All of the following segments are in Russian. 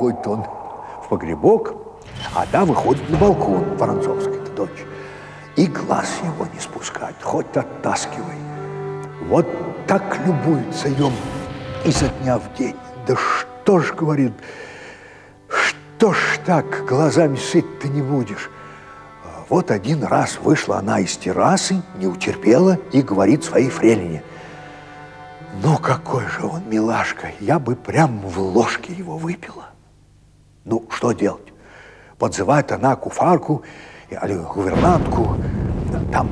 входит он в погребок, а та выходит на балкон, Воронцовская дочь, и глаз его не спускает, хоть оттаскивай. Вот так любуется ем изо дня в день. Да что ж, говорит, что ж так, глазами сыть ты не будешь. Вот один раз вышла она из террасы, не утерпела и говорит своей фрелине. Ну, какой же он милашка, я бы прям в ложке его выпила. Ну, что делать? Подзывает она куфарку или гувернантку. Там,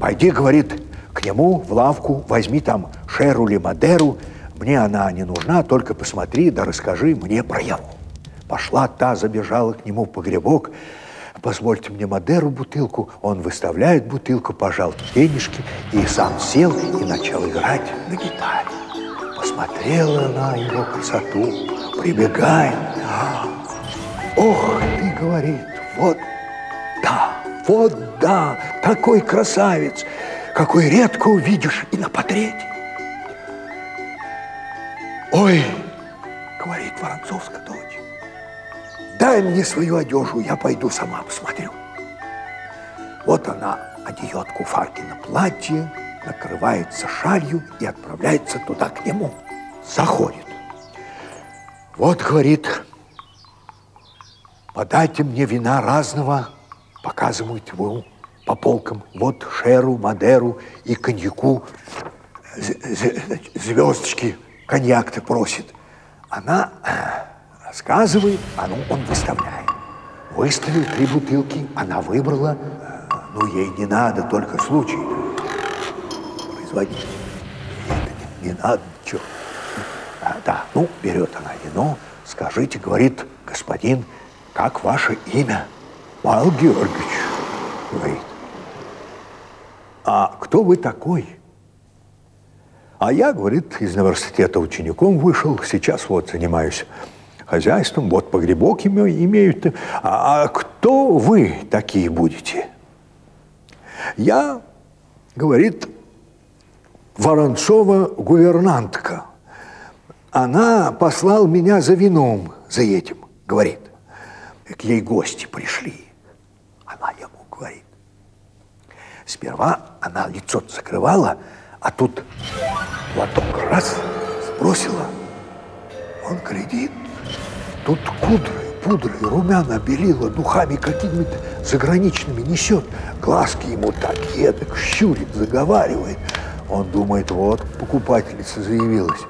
пойди, говорит, к нему в лавку, возьми там шеру или мадеру. Мне она не нужна, только посмотри да расскажи мне про его. Пошла та, забежала к нему в погребок, позвольте мне Мадеру бутылку. Он выставляет бутылку, пожал денежки и сам сел и начал играть на гитаре. Посмотрела на его красоту, прибегает. Ох, ты, говорит, вот да, вот да, такой красавец, какой редко увидишь и на портрете. Ой, говорит Воронцовская дочь, дай мне свою одежду, я пойду сама посмотрю. Вот она одеет Куфаркина платье, накрывается шалью и отправляется туда к нему. Заходит. Вот, говорит, подайте мне вина разного, показывают его по полкам. Вот шеру, мадеру и коньяку, звездочки, коньяк-то просит. Она рассказывает, а ну он выставляет. Выставил три бутылки, она выбрала, ну ей не надо, только случай производить. Не, не надо ничего. А, да, ну, берет она вино, скажите, говорит, господин, как ваше имя? Павел Георгиевич, говорит. А кто вы такой? А я, говорит, из университета учеником вышел, сейчас вот занимаюсь хозяйством, вот погребок имеют. А, а кто вы такие будете? Я, говорит, Воронцова гувернантка. Она послал меня за вином, за этим, говорит. К ей гости пришли. Она ему говорит. Сперва она лицо закрывала, а тут платок раз сбросила. Он глядит, Тут кудры, пудры, румяна белила, духами какими-то заграничными несет. Глазки ему так едок, щурит, заговаривает. Он думает, вот покупательница заявилась.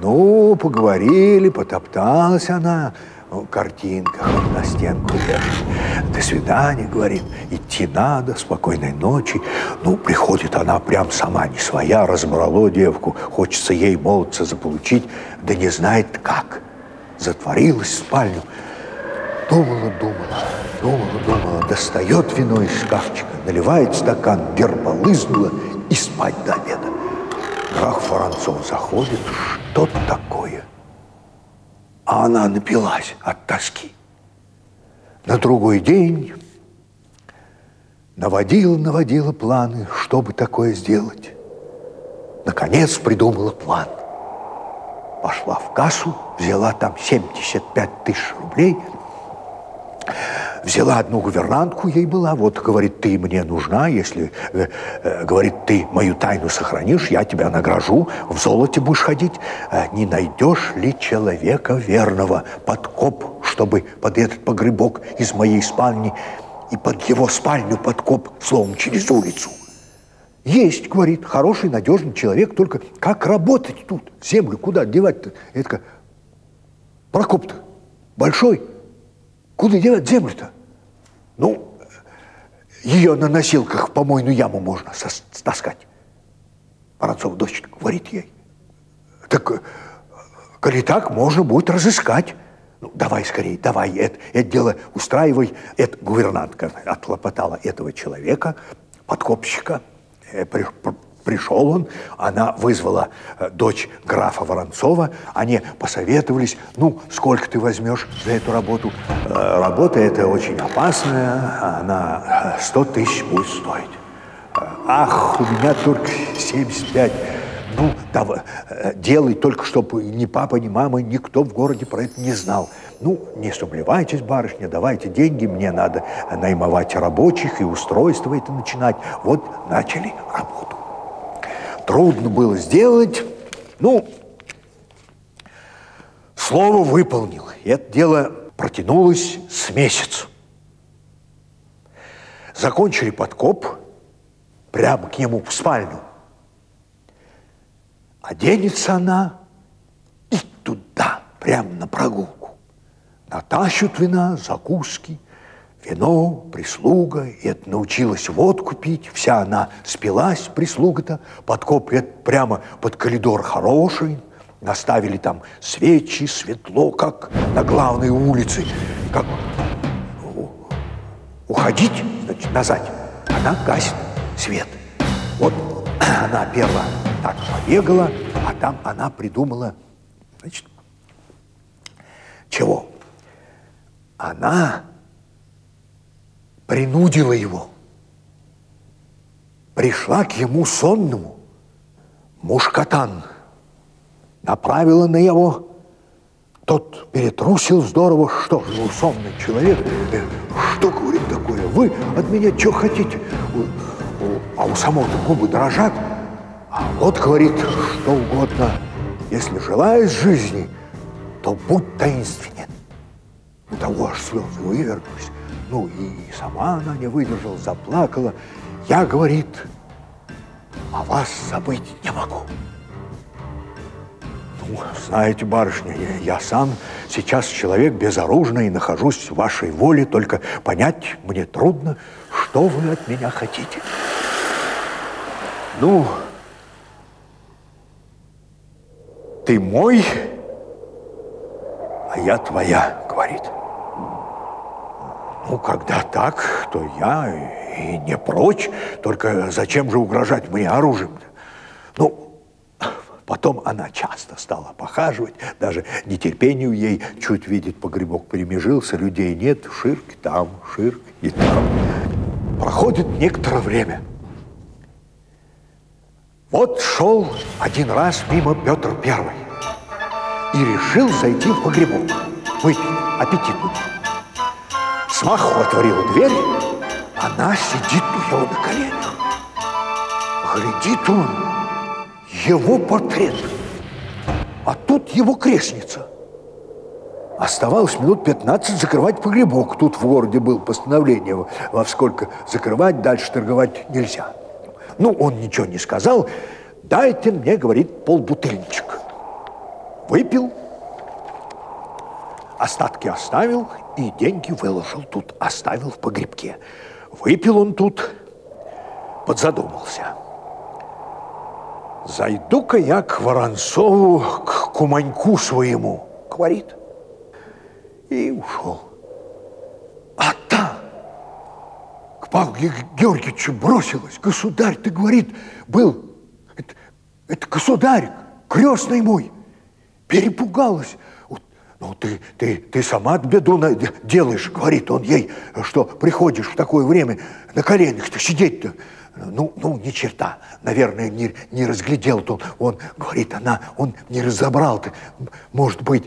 Ну, поговорили, потопталась она. Ну, картинка на стенку держит. До свидания, говорит. Идти надо, спокойной ночи. Ну, приходит она прям сама не своя, разбрало девку. Хочется ей молодца заполучить, да не знает как затворилась в спальню. Думала, думала, думала, думала, достает вино из шкафчика, наливает стакан, герболызнула и спать до обеда. Граф Воронцов заходит, что такое? А она напилась от тоски. На другой день наводила, наводила планы, чтобы такое сделать. Наконец придумала план – пошла в кассу, взяла там 75 тысяч рублей, взяла одну гувернантку, ей была, вот, говорит, ты мне нужна, если, э, э, говорит, ты мою тайну сохранишь, я тебя награжу, в золоте будешь ходить. Э, не найдешь ли человека верного, подкоп, чтобы под этот погребок из моей спальни и под его спальню подкоп, словом, через улицу? Есть, говорит, хороший, надежный человек, только как работать тут? Землю куда девать-то? Такая, Прокоп-то большой, куда девать землю-то? Ну, ее на носилках в помойную яму можно стаскать. Воронцов дочь говорит ей. Так, коли так, можно будет разыскать. Ну, давай скорее, давай, это, это дело устраивай. Это гувернантка отлопотала этого человека, подкопщика, Э, пришел он, она вызвала э, дочь графа Воронцова, они посоветовались, ну, сколько ты возьмешь за эту работу? Э, работа эта очень опасная, она 100 тысяч будет стоить. Ах, у меня только 75. ну, давай, э, делай только, чтобы ни папа, ни мама, никто в городе про это не знал. Ну, не сумлевайтесь, барышня, давайте деньги, мне надо наймовать рабочих и устройство это начинать. Вот начали работу. Трудно было сделать, ну, слово выполнил. И это дело протянулось с месяц. Закончили подкоп прямо к нему в спальню. Оденется она и туда, прямо на прогулку. Натащут вина, закуски, вино, прислуга. И это научилась водку пить. Вся она спилась, прислуга-то. Подкоп это прямо под коридор хороший. Наставили там свечи, светло, как на главной улице. Как уходить, значит, назад. Она гасит свет. Вот она первая так побегала, а там она придумала, значит, чего? Она принудила его. Пришла к ему сонному, мушкатан, направила на его тот перетрусил здорово, что же, ну, сонный человек, э, что, говорит, такое, вы от меня что хотите? А у самого-то губы дрожат. А вот, говорит, что угодно, если желаешь жизни, то будь таинственен. У того аж слезы вывернулись. Ну и сама она не выдержала, заплакала. Я, говорит, о вас забыть не могу. Ну, знаете, барышня, я, я сам сейчас человек безоружный, нахожусь в вашей воле, только понять мне трудно, что вы от меня хотите. Ну, ты мой, а я твоя, говорит. Ну, когда так, то я и не прочь, только зачем же угрожать мне оружием-то? Ну, Потом она часто стала похаживать, даже нетерпению ей чуть видит погребок перемежился, людей нет, ширк там, ширк и там. Проходит некоторое время. Вот шел один раз мимо Петр Первый и решил зайти в погребок, выпить аппетитно. Смаху отворил дверь, она сидит у него на коленях. Глядит он, его портрет, а тут его крестница. Оставалось минут 15 закрывать погребок. Тут в городе было постановление, во сколько закрывать, дальше торговать нельзя. Ну, он ничего не сказал. Дайте мне, говорит, полбутыльничек. Выпил, остатки оставил и деньги выложил тут, оставил в погребке. Выпил он тут, подзадумался – Зайду-ка я к Воронцову, к куманьку своему, говорит. И ушел. А та к Павлу Георгиевичу бросилась. Государь, ты, говорит, был, это, это государь, крестный мой. Перепугалась. Ну, ты, ты, ты сама беду делаешь, говорит он ей, что приходишь в такое время на коленях-то сидеть-то. Ну, ну, ни черта, наверное, не, не разглядел-то он, говорит, она, он не разобрал-то, может быть,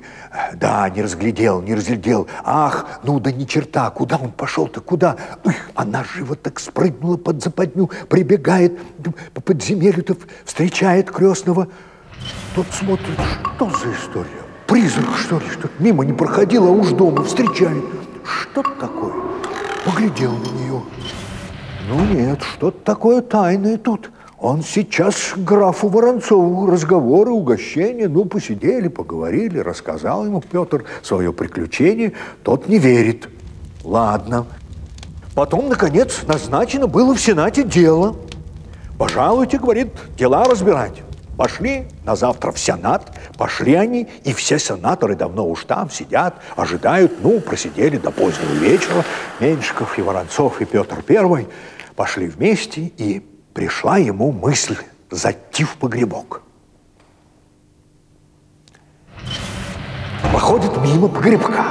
да, не разглядел, не разглядел, ах, ну да ни черта, куда он пошел-то, куда, Эх, она живо так спрыгнула под западню, прибегает по подземелью-то, встречает крестного, тот смотрит, что за история, призрак, что ли, что мимо не проходил, а уж дома встречает, что такое, поглядел на нее, ну нет, что-то такое тайное тут. Он сейчас графу Воронцову разговоры, угощения, ну, посидели, поговорили, рассказал ему Петр свое приключение. Тот не верит. Ладно. Потом, наконец, назначено было в Сенате дело. Пожалуйте, говорит, дела разбирать. Пошли на завтра в Сенат, пошли они, и все сенаторы давно уж там сидят, ожидают, ну, просидели до позднего вечера. Меньшиков и Воронцов и Петр Первый – пошли вместе, и пришла ему мысль зайти в погребок. Проходит мимо погребка.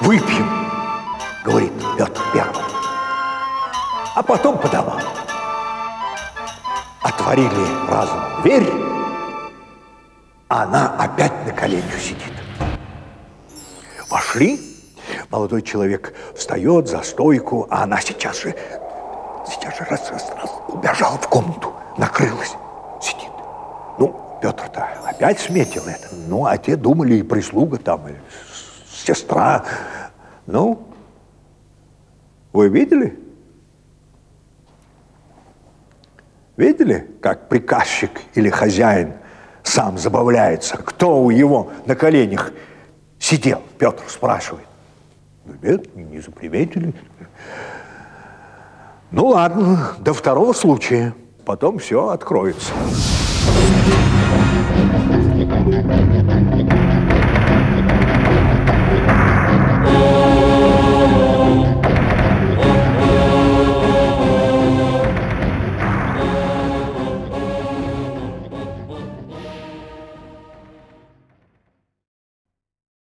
Выпьем, говорит Петр Первый. А потом по домам. Отворили разом дверь, а она опять на коленях сидит. Вошли, молодой человек встает за стойку, а она сейчас же, сейчас же раз, раз, раз убежала в комнату, накрылась, сидит. Ну, Петр-то опять сметил это. Ну, а те думали и прислуга там, и сестра. Ну, вы видели? Видели, как приказчик или хозяин сам забавляется? Кто у его на коленях сидел? Петр спрашивает. Ну, нет, не заприметили. Ну ладно, до второго случая. Потом все откроется.